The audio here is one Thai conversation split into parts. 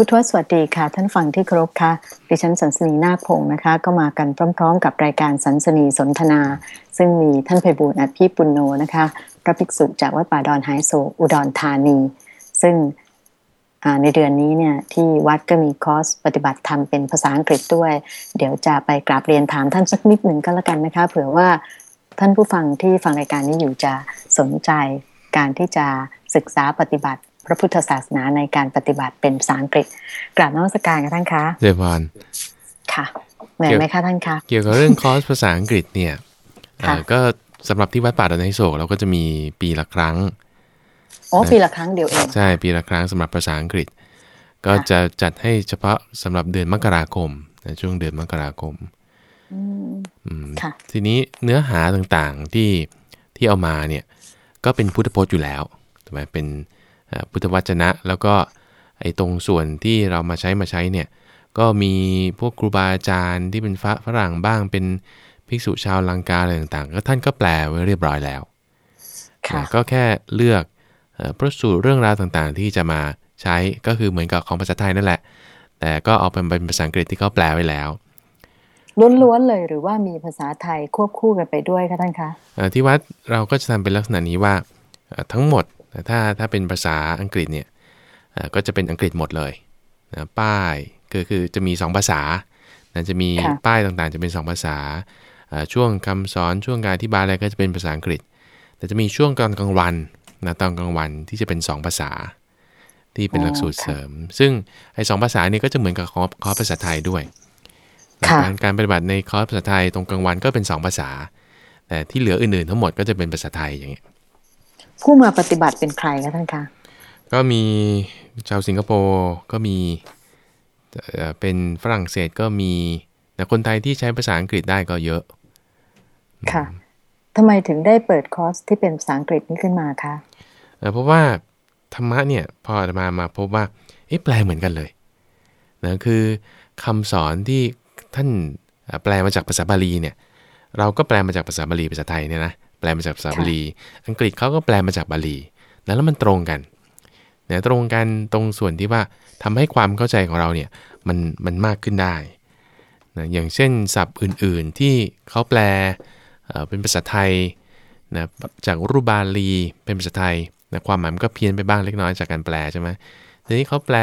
พุทธวสวัสดีค่ะ ท่านฟังที่เคารพค่ะ ดิฉันศันสนีย์นาคพงศ์นะคะ ก็มากันพร้อม ๆ กับรายการศันสนีย์สนทนา ซึ่งมีท่านไพบูลย์อภิปุณโญนะคะพระภิกษุจากวัดป่าดอนหายโศกอุดรธานี ซึ่งในเดือนนี้เนี่ยที่วัดก็มีคอร์สปฏิบัติธรรมเป็นภาษาอังกฤษด้วย เดี๋ยวจะไปกราบเรียนถามท่านสักนิดหนึ่งก็แล้วกันนะคะ เผื่อว่าท่านผู้ฟังที่ฟังรายการนี้อยู่จะสนใจการที่จะศึกษาปฏิบัติ พระพุทธศาสนาในการปฏิบัติเป็นภาษาอังกฤษกราบนมัสการกับท่านคะเดวานค่ะเหนื่อยไหมคะท่านคะเกี่ยวกับเรื่องคอร์สภาษาอังกฤษเนี่ยก็สำหรับที่วัดป่าดอนไฮโศกเราก็จะมีปีละครั้งอ๋อปีละครั้งเดียวเองใช่ปีละครั้งสำหรับภาษาอังกฤษ ก็จะจัดให้เฉพาะสำหรับเดือนมกราคมในช่วงเดือนมกราคมทีนี้เนื้อหาต่างๆที่ที่เอามาเนี่ย ก็เป็นพุทธพจน์อยู่แล้วถูกไหมเป็น พุทธวจนะ แล้วก็ไอ้ตรงส่วนที่เรามาใช้มาใช้เนี่ยก็มีพวกครูบาอาจารย์ที่เป็นฝรั่งบ้างเป็นภิกษุชาวลังกาอะไรต่างๆ ก็ท่านก็แปลไว้เรียบร้อยแล้วก็แค่เลือกพระสูตรเรื่องราวต่างๆ ที่จะมาใช้ก็คือเหมือนกับของภาษาไทยนั่นแหละ แต่ก็เอาเป็นภาษาอังกฤษที่เขาแปลไว้แล้วล้วนๆเลยหรือว่ามีภาษาไทยควบคู่กันไปด้วยคะท่านคะที่วัดเราก็จะทำเป็นลักษณะนี้ว่าทั้งหมด ถ้าถ้าเป็นภาษาอังกฤษเนี่ยก็จะเป็นอังกฤษหมดเลยนะป้ายก็คือจะมี 2 ภาษานะจะมีป้ายต่างๆ จะเป็น 2 ภาษา ช่วงคำสอนช่วงการอธิบายอะไรก็จะเป็นภาษาอังกฤษ แต่จะมีช่วงตอนกลางวันนะตอนกลางวันที่จะเป็น 2 ภาษา ที่เป็นหลักสูตรเสริม ซึ่งไอ้สภาษานี้ก็จะเหมือนกับคอร์สภาษาไทยด้วยการการปฏิบัติในคอร์สภาษาไทยตรงกลางวันก็เป็น 2 ภาษา แต่ที่เหลืออื่นๆทั้งหมดก็จะเป็นภาษาไทยอย่างเงี้ย ผู้มาปฏิบัติเป็นใครคะท่านคะก็มีชาวสิงคโปร์ก็มีเป็นฝรั่งเศสก็มีแต่คนไทยที่ใช้ภาษาอังกฤษได้ก็เยอะ ค่ะทำไมถึงได้เปิดคอร์สที่เป็นภาษาอังกฤษนี้ขึ้นมาคะเพราะว่าธรรมะเนี่ยพอมามาพบว่าเอ๊ะแปลเหมือนกันเลยนะคือคำสอนที่ท่านแปลมาจากภาษาบาลีเนี่ย เราก็แปลมาจากภาษาบาลีภาษาไทยเนี่ยนะ แปลมาจากภาษาบาลี อังกฤษเขาก็แปลมาจากบาลีแล้วมันตรงกันเนี่ยตรงกันตรงส่วนที่ว่าทำให้ความเข้าใจของเราเนี่ยมันมันมากขึ้นได้นะอย่างเช่นศัพท์อื่นๆที่เขาแปลเป็นภาษาไทยนะจากรูปบาลีเป็นภาษาไทยนะความหมายมันก็เพี้ยนไปบ้างเล็กน้อยจากการแปลใช่ไหมทีนี้เขาแปล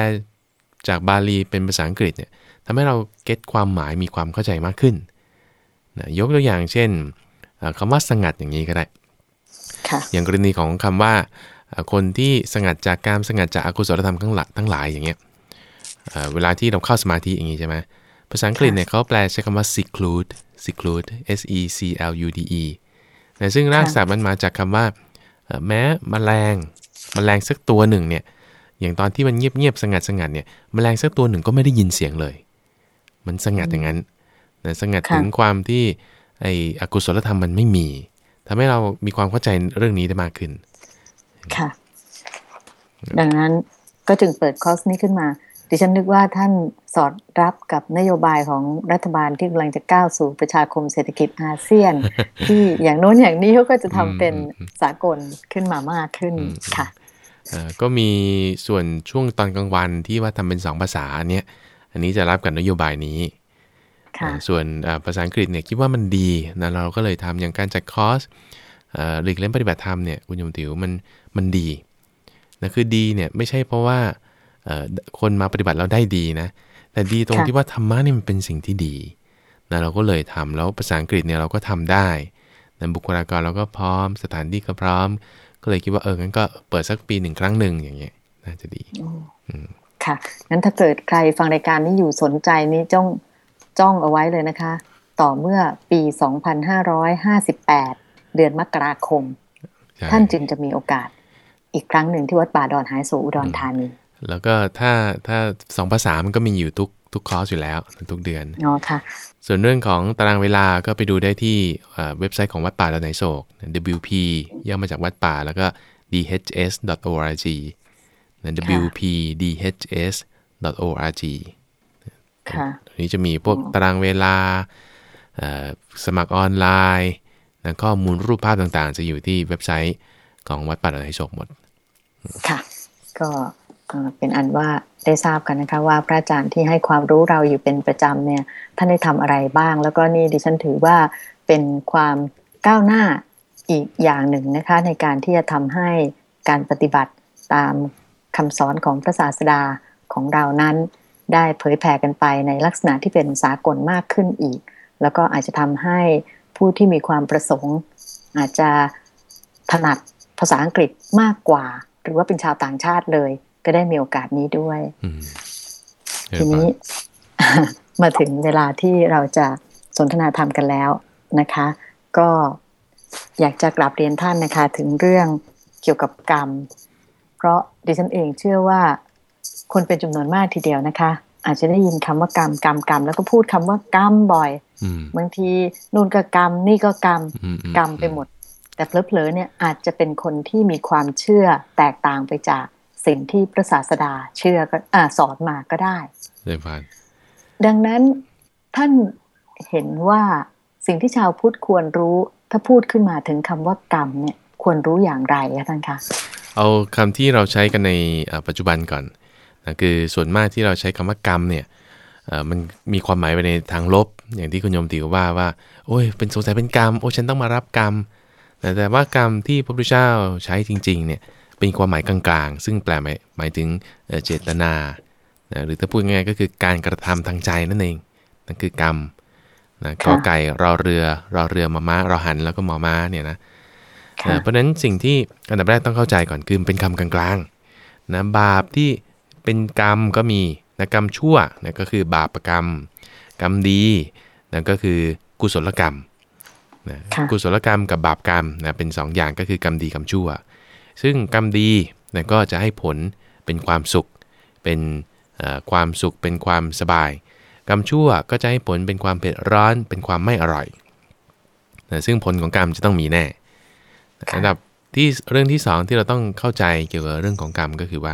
จากบาลีเป็นภาษาอังกฤษเนี่ยทำให้เราเก็ตความหมายมีความเข้าใจมากขึ้นนะยกตัวอย่างเช่น คำว่าสงัดอย่างนี้ก็ได้อย่างกรณีของคำว่าคนที่สงัดจากการสงัดจากอากุศลธรรมทั้งหลายทั้งหลายอย่างเงี้ยเวลาที่เราเข้าสมาธิอย่างนี้ใช่ไหมภาษาอังกฤษเนี่ยเขาแปลใช้คำว่า seclude seclude s e c l u d e แต่ซึ่งรากศัพท์มันมาจากคำว่าแม้มแมลงมแมลงสักตัวหนึ่งเนี่ยอย่างตอนที่มันเงียบๆสงัดสงัดเนี่ยมแมลงสักตัวหนึ่งก็ไม่ได้ยินเสียงเลย มันสงัดอย่างนั้นสงัดถึงความที่ ไอ้อกุศลธรรมมันไม่มีทำให้เรามีความเข้าใจเรื่องนี้ได้มากขึ้น ค่ะ ดังนั้นก็จึงเปิดคอร์สนี้ขึ้นมา ดิฉันนึกว่าท่านสอดรับกับนโยบายของรัฐบาลที่กำลังจะก้าวสู่ประชาคมเศรษฐกิจอาเซียน ที่อย่างโน้นอย่างนี้เขาก็จะทำเป็นสากลขึ้นมามากขึ้นค่ะก็มีส่วนช่วงตอนกลางวันที่ว่าทำเป็นสองภาษาเนี้ยอันนี้จะรับกับนโยบายนี้ ส่วนภาษาอังกฤษเนี่ยคิดว่ามันดีนะเราก็เลยทำอย่างการจัดคอร์สหลีกเล่นปฏิบัติธรรมเนี่ยคุณยมติวมันมันดีนะคือดีเนี่ยไม่ใช่เพราะว่าคนมาปฏิบัติเราได้ดีนะ แต่ดีตรงที่ว่าธรรมะนี่มันเป็นสิ่งที่ดีนะเราก็เลยทำแล้วภาษาอังกฤษเนี่ยเราก็ทำได้นะบุคลากรเราก็พร้อมสถานที่ก็พร้อม ก็เลยคิดว่าเอองั้นก็เปิดสักปีหนึ่งครั้งหนึ่งอย่างเงี้ยน่าจะดีค่ะงั้นถ้าเกิดใครฟังรายการนี้อยู่สนใจนี่จ้อง จ้องเอาไว้เลยนะคะ ต่อเมื่อปี 2558 เดือนมกราคม ท่านจึงจะมีโอกาสอีกครั้งหนึ่งที่วัดป่าดอนหายโศอุดรธานีแล้วก็ถ้าถ้าสองภาษามันก็มีอยู่ทุกทุกคอร์สอยู่แล้วทุกเดือนอ๋อค่ะ ส่วนเรื่องของตารางเวลาก็ไปดูได้ที่เว็บไซต์ของวัดป่าดอนไหโศก WP ย่อมาจากวัดป่าแล้วก็ dhs.org wpdhs.org ค่ะนี้จะมีพวกตารางเวลา สมัครออนไลน์นะข้อมูลรูปภาพต่างๆ จะอยู่ที่เว็บไซต์ของวัดป่าดอนไฮโศกหมด ค่ะ ก็เป็นอันว่าได้ทราบกันนะคะว่าพระอาจารย์ที่ให้ความรู้เราอยู่เป็นประจำเนี่ยท่านได้ทำอะไรบ้าง แล้วก็นี่ดิฉันถือว่าเป็นความก้าวหน้าอีกอย่างหนึ่งนะคะ ในการที่จะทำให้การปฏิบัติตามคำสอนของพระศาสดาของเรานั้น ได้เผยแผ่กันไปในลักษณะที่เป็นสากลมากขึ้นอีก แล้วก็อาจจะทำให้ผู้ที่มีความประสงค์ อาจจะถนัดภาษาอังกฤษมากกว่า หรือว่าเป็นชาวต่างชาติเลย ก็ได้มีโอกาสนี้ด้วยทีนี้มาถึงเวลาที่เราจะสนทนาธรรมกันแล้วนะคะ ก็อยากจะกลับเรียนท่านนะคะ ถึงเรื่องเกี่ยวกับกรรม เพราะดิฉันเองเชื่อว่า คนเป็นจำนวนมากทีเดียวนะคะ อาจจะได้ยินคำว่ากรรมกรรมกรรมแล้วก็พูดคำว่ากรรมบ่อยบางทีนู่นก็กรรมนี่ก็กรรมกรรมไปหมด แต่เพลอๆเนี่ยอาจจะเป็นคนที่มีความเชื่อแตกต่างไปจากสิ่งที่พระศาสดาเชื่อก็อสอนมาก็ได้เลยพานดังนั้นท่านเห็นว่าสิ่งที่ชาวพุทธควรรู้ถ้าพูดขึ้นมาถึงคำว่ากรรมเนี่ยควรรู้อย่างไรคะท่านคะ เอาคำที่เราใช้กันในปัจจุบันก่อน นะคือส่วนมากที่เราใช้คำว่ากรรมเนี่ยมันมีความหมายไปในทางลบ อย่างที่คุณโยมติวว่าว่า โอ้ยเป็นสงสัยเป็นกรรมโอ้ฉันต้องมารับกรรมแต่ว่ากรรมที่พระพุทธเจ้าใช้จริงๆเนี่ยเป็นความหมายกลางๆ ซึ่งแปลหมายหมายถึงเจตนาหรือถ้าพูดง่ายๆก็คือการกระทำทางใจนั่นเองนั่นคือกรรมนะกอไก่รอเรือรอเรือมาม้ารอหันแล้วก็มอม้าเนี่ยนะเพราะฉะนั้นสิ่งที่อันดับแรกต้องเข้าใจก่อนคือเป็นคำกลางๆนะบาปที่ เป็นกรรมก็มีนะกรรมชั่วนะก็คือบาปกรรม กรรมดีนะก็คือกุศลกรรมนะกุศลกรรมกับบาปกรรมนะเป็น2ออย่างก็คือกรรมดีกรรมชั่ว ซึ่งกรรมดีนะก็จะให้ผลเป็นความสุข เป็นความสุขเป็นความสบาย กรรมชั่วก็จะให้ผลเป็นความเผ็ดร้อนเป็นความไม่อร่อยนะซึ่งผลของกรรมจะต้องมีแน่อันดับที่เรื่องที่ 2 ที่เราต้องเข้าใจเกี่ยวกับเรื่องของกรรมก็คือว่า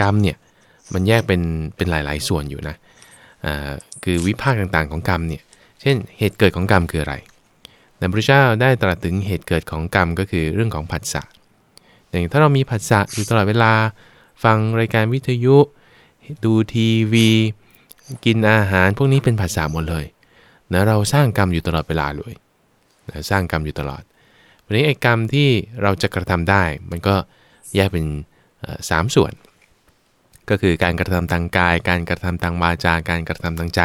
กรรมเนี่ยมันแยกเป็นเป็นหลายๆ ส่วนอยู่นะคือวิภาคต่างๆของกรรมเนี่ยเช่นเหตุเกิดของกรรมคืออะไรในพระเจ้าได้ตรัสถึงเหตุเกิดของกรรมก็คือเรื่องของผัสสะอย่างถ้าเรามีผัสสะอยู่ตลอดเวลา ฟังรายการวิทยุดูทีวี กินอาหารพวกนี้เป็นผัสสะหมดเลยนะเราสร้างกรรมอยู่ตลอดเวลาเลยนะสร้างกรรมอยู่ตลอดวันนี้ไอ้กรรมที่เราจะกระทำได้ มันก็แยกเป็นสามส่วน ก็คือการกระทำทางกาย การกระทำทางวาจา การกระทำทางใจ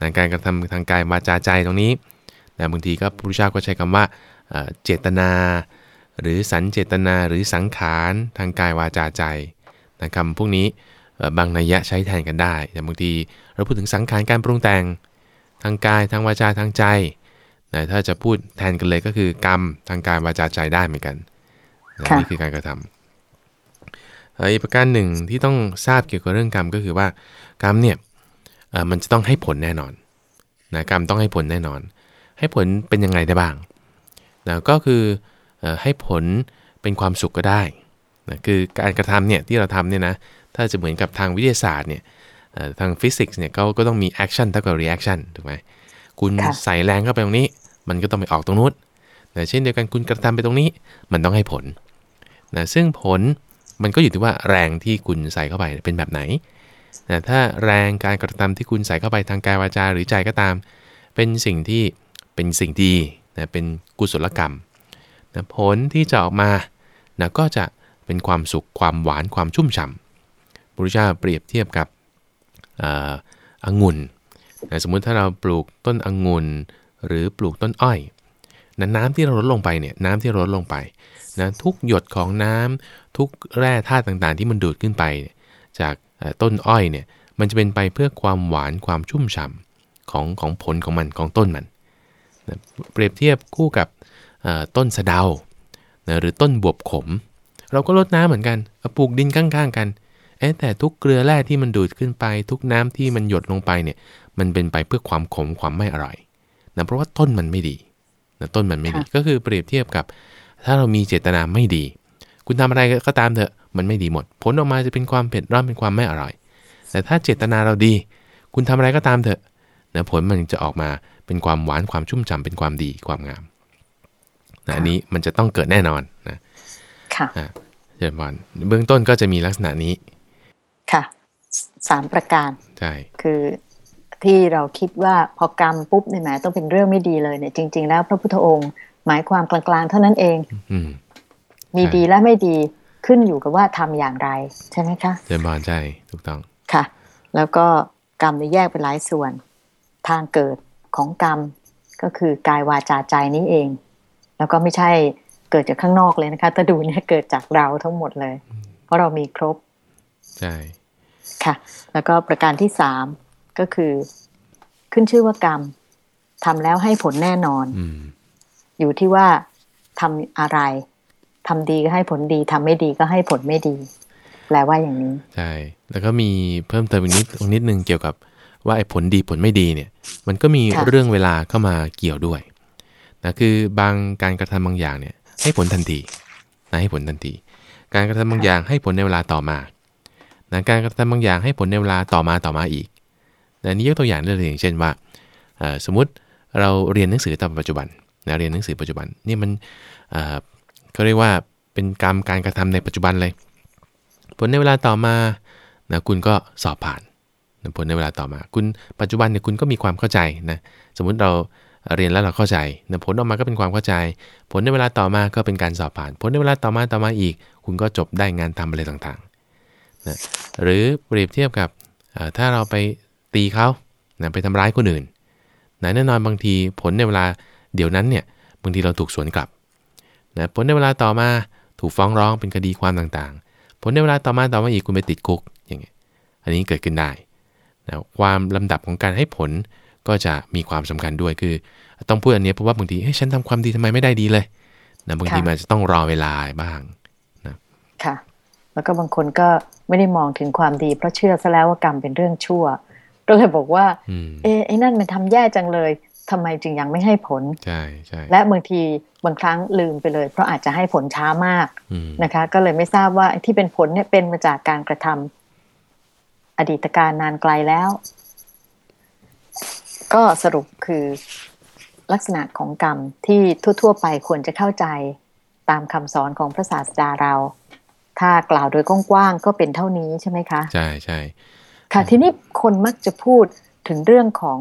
นะการกระทำทางกายวาจาใจตรงนี้นะบางทีก็พระพุทธเจ้าก็ใช้คำว่าเจตนา หรือสันเจตนาหรือสังขารทางกายวาจาใจนะคำพวกนี้บางนัยยะใช้แทนกันได้อย่างบางทีเราพูดถึงสังขารการปรุงแต่งทางกายทางวาจาทางใจนะถ้าจะพูดแทนกันเลยก็คือกรรมทางกายวาจาใจได้เหมือนกันนะนี่คือการกระทำ อีกประการหนึ่งที่ต้องทราบเกี่ยวกับเรื่องกรรมก็คือว่ากรรมเนี่ยมันจะต้องให้ผลแน่นอนนะกรรมต้องให้ผลแน่นอน ให้ผลเป็นยังไงได้บ้างนะก็คือให้ผลเป็นความสุขก็ได้นะคือการกระทำเนี่ยที่เราทำเนี่ยนะถ้าจะเหมือนกับทางวิทยาศาสตร์เนี่ยทางฟิสิกส์เนี่ยเขาก็ต้องมี action เท่ากับ reaction ถูกไหมคุณใส่แรงเข้าไปตรงนี้ มันก็ต้องไปออกตรงนู้นนะเช่นเดียวกันคุณกระทำไปตรงนี้ มันต้องให้ผลนะซึ่งผล มันก็อยู่ที่ว่าแรงที่คุณใส่เข้าไปเป็นแบบไหนนะถ้าแรงการกระทำที่คุณใส่เข้าไปทางกายวาจาหรือใจก็ตาม เป็นสิ่งที่เป็นสิ่งดีนะเป็นกุศลกรรมนะผลที่จะออกมานะก็จะเป็นความสุขความหวานความชุ่มฉ่าพระพุทธเจ้าเปรียบเทียบกับองุ่นสมมุติถ้าเราปลูกต้นองุ่นหรือปลูกต้นอ้อย นะน้ำที่เราลดลงไปเนี่ยน้ำที่ลดลงไปนะทุกหยดของน้ำทุกแร่ธาตุต่างๆ ที่มันดูดขึ้นไป จากต้นอ้อยเนี่ยมันจะเป็นไปเพื่อความหวานความชุ่มฉ่ำของของผลของมันของต้นมันนะเปรียบเทียบคู่กับต้นสะเดานะหรือต้นบวบขม เราก็ลดน้ำเหมือนกันปลูกดินข้างๆกันแต่ทุกเกลือแร่ที่มันดูดขึ้นไป ทุกน้ำที่มันหยดลงไปเนี่ยมันเป็นไปเพื่อความขมความไม่อร่อยนะเพราะว่าต้นมันไม่ดี ต้นมันไม่ดีก็คือเปรียบเทียบกับ ถ้าเรามีเจตนาไม่ดี คุณทำอะไรก็ตามเถอะมันไม่ดีหมด ผลออกมาจะเป็นความเผ็ดร้อนเป็นความไม่อร่อย แต่ถ้าเจตนาเราดี คุณทำอะไรก็ตามเถอะนะผลมันจะออกมาเป็นความหวานความชุ่มฉ่าเป็นความดีความงามนะอันนี้มันจะต้องเกิดแน่นอนนะค่ะฉริญพรเบื้องต้นก็จะมีลักษณะนี้ค่ะสามประการใช่คือ ที่เราคิดว่าพอกรรมปุ๊บเนี่ยแหมต้องเป็นเรื่องไม่ดีเลยเนี่ยจริง ๆ แล้วพระพุทธองค์หมายความกลางๆ เท่านั้นเองอืมมีใช่ดีและไม่ดีขึ้นอยู่กับว่าทำอย่างไร ใช่ไหมคะเจริญพรใช่ถูกต้องค่ะ แล้วก็กรรมเนี่ยแยกเป็นหลายส่วน ทางเกิดของกรรมก็คือกายวาจาใจนี้เอง แล้วก็ไม่ใช่เกิดจากข้างนอกเลยนะคะถ้าดูเนี่ยเกิดจากเราทั้งหมดเลย เพราะเรามีครบ ใช่ ค่ะ แล้วก็ประการที่สาม ก็คือขึ้นชื่อว่ากรรมทำแล้วให้ผลแน่นอนอืมอยู่ที่ว่าทำอะไรทำดีก็ให้ผลดีทำไม่ดีก็ให้ผลไม่ดี แปลว่าอย่างนี้ ใช่ แล้วก็มีเพิ่มเติมอีกนิดตรงนิดนึงเกี่ยวกับว่าไอ้ผลดีผลไม่ดีเนี่ย มันก็มีค่ะเรื่องเวลาเข้ามาเกี่ยวด้วยนะคือบางการกระทำบางอย่างเนี่ย ให้ผลทันทีนะให้ผลทันที การกระทำบางอย่างให้ผลในเวลาต่อมานะการกระทำบางอย่างให้ผลในเวลาต่อมาต่อมาอีก นะนี่ยกตัวอย่างได้เลยอย่างเช่นว่า สมมุติเราเรียนหนังสือตอนปัจจุบันนะเรียนหนังสือปัจจุบันนี่มันเขาเรียกว่าเป็นกรรมการกระทำในปัจจุบันเลย ผลในเวลาต่อมานะคุณก็สอบผ่านนะผลในเวลาต่อมา คุณปัจจุบันเนี่ยคุณก็มีความเข้าใจนะสมมุติเราเรียนแล้วเราเข้าใจนะผลออกมาก็เป็นความเข้าใจ ผลในเวลาต่อมาก็เป็นการสอบผ่าน ผลในเวลาต่อมาต่อมาอีก คุณก็จบได้งานทำอะไรต่างๆนะหรือเปรียบเทียบกับถ้าเราไป ตีเขานะไปทำร้ายคนอื่นนะแน่นอนบางทีผลในเวลาเดี๋ยวนั้นเนี่ยบางทีเราถูกสวนกลับนะผลในเวลาต่อมาถูกฟ้องร้องเป็นคดีความต่างๆ ผลในเวลาต่อมาต่อมาอีกคุณไปติดคุกอย่างเงี้ยอันนี้เกิดขึ้นได้นะความลำดับของการให้ผลก็จะมีความสำคัญด้วยคือ ต้องพูดอันเนี้ยเพราะว่าบางทีเฮ้ยฉันทำความดีทำไมไม่ได้ดีเลยนะบางทีค่ะมันจะต้องรอเวลาบ้างค่ะ แล้วก็บางคนก็ไม่ได้มองถึงความดี เพราะเชื่อซะแล้วว่ากรรมเป็นเรื่องชั่ว ก็เลยบอกว่าอืมเอะไอ้นั่นมันทำแย่จังเลยทำไมจึงยังไม่ให้ผลใช่ใช่และบางทีบางครั้งลืมไปเลย เพราะอาจจะให้ผลช้ามากอืมนะคะ ก็เลยไม่ทราบว่าไอ้ที่เป็นผลเนี่ยเป็นมาจากการกระทำอดีตการนานไกลแล้ว ก็สรุปคือลักษณะของกรรมที่ทั่ว ๆ ไปควรจะเข้าใจตามคำสอนของพระศาสดาเรา ถ้ากล่าวโดยกว้างๆก็เป็นเท่านี้ใช่ไหมคะ ใช่ใช่ ค่ะทีนี้คนมักจะพูดถึงเรื่องของ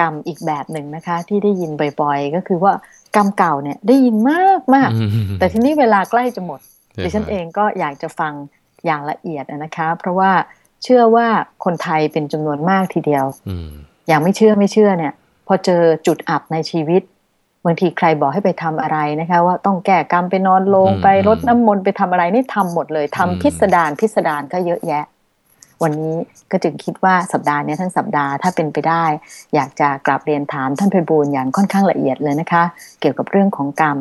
กรรมอีกแบบหนึ่งนะคะ ที่ได้ยินบ่อยๆ ก็คือว่ากรรมเก่าเนี่ยได้ยินมากมากๆอืมแต่ทีนี้เวลาใกล้จะหมดใช่ดิฉันครับเองก็อยากจะฟังอย่างละเอียดนะคะ เพราะว่าเชื่อว่าคนไทยเป็นจำนวนมากทีเดียวอืมอย่างไม่เชื่อไม่เชื่อเนี่ย พอเจอจุดอับในชีวิตบางทีใครบอกให้ไปทำอะไรนะคะ ว่าต้องแก้กรรมไปนอนลงไปรดน้ำมนต์ไปทำอะไรนี่ทำหมดเลยทำพิสดารพิสดารก็เยอะแยะ วันนี้ก็จึงคิดว่าสัปดาห์เนี้ยทั้งสัปดาห์ถ้าเป็นไปได้ อยากจะกราบเรียนถามท่านไพบูลย์อย่างค่อนข้างละเอียดเลยนะคะ เกี่ยวกับเรื่องของกรรม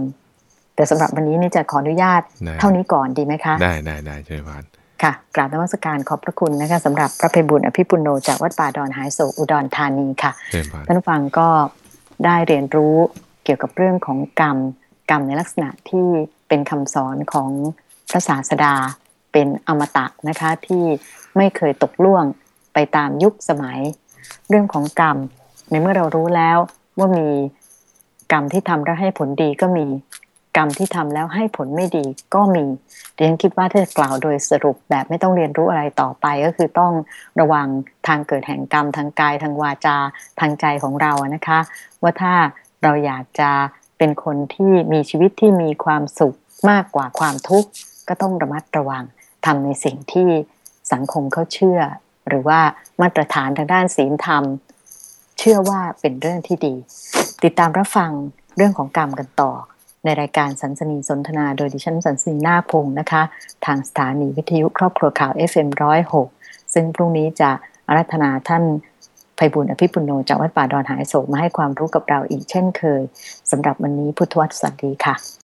แต่สำหรับวันนี้นี่จะขออนุญาตได้เท่านี้ก่อนดีไหมคะ ได้ได้ได้เชิญพานค่ะกราบนมัสการขอบพระคุณนะคะสำหรับพระไพบุญอภิปุโนจากวัดป่าดอนหายโศกอุดรธานีค่ะเชิญพานท่านผู้ฟังก็ได้เรียนรู้เกี่ยวกับเรื่องของกรรม กรรมในลักษณะที่เป็นคำสอนของพระศาสดา เป็นอมตะนะคะที่ไม่เคยตกล่วงไปตามยุคสมัย เรื่องของกรรม ในเมื่อเรารู้แล้วว่ามีกรรมที่ทำแล้วให้ผลดีก็มี กรรมที่ทำแล้วให้ผลไม่ดีก็มีเรียนคิดว่าถ้าจะกล่าวโดยสรุปแบบไม่ต้องเรียนรู้อะไรต่อไป ก็คือต้องระวังทางเกิดแห่งกรรมทางกายทางวาจาทางใจของเราอะนะคะ ว่าถ้าเราอยากจะเป็นคนที่มีชีวิตที่มีความสุขมากกว่าความทุกข์ก็ต้องระมัดระวัง ทำในสิ่งที่สังคมเขาเชื่อ หรือว่ามาตรฐานทางด้านศีลธรรม เชื่อว่าเป็นเรื่องที่ดี ติดตามรับฟังเรื่องของกรรมกันต่อ ในรายการสันสนีสนทนาโดยดิฉันสันสนีนาพงศ์นะคะ ทางสถานีวิทยุครอบครัวข่าว FM106 ซึ่งพรุ่งนี้จะอารัธนาท่านไพบุญอภิปุโนจากวัดป่าดอนหายโศกมาให้ความรู้กับเราอีกเช่นเคยสำหรับวันนี้พุทธวัตรสวัสดีค่ะ